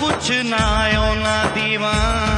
कुछ ना आयो ना दीवान।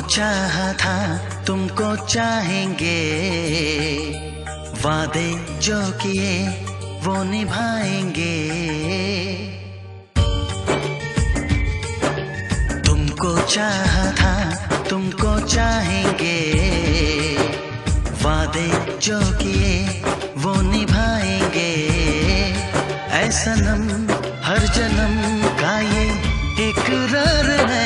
चाहा था, तुमको चाहेंगे। वादे जो किए, वो निभाएँगे। तुमको चाहा था, तुमको चाहेंगे। वादे जो किए, वो निभाएँगे। ऐसा नम, हर जन्म का ये इकरार है।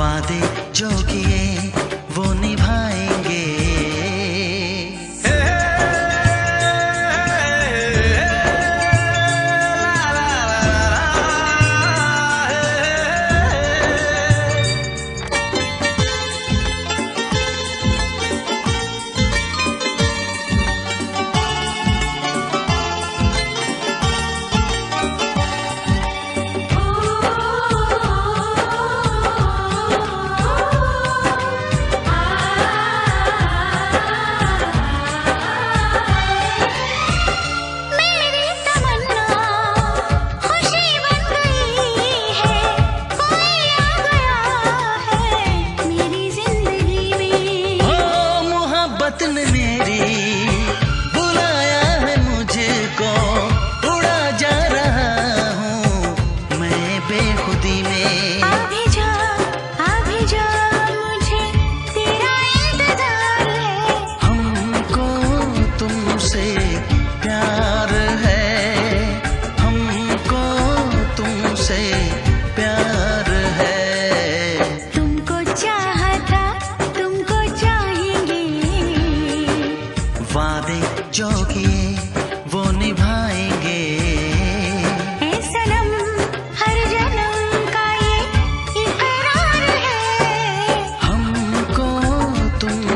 वादे जो किए कितने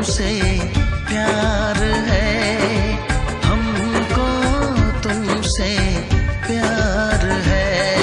say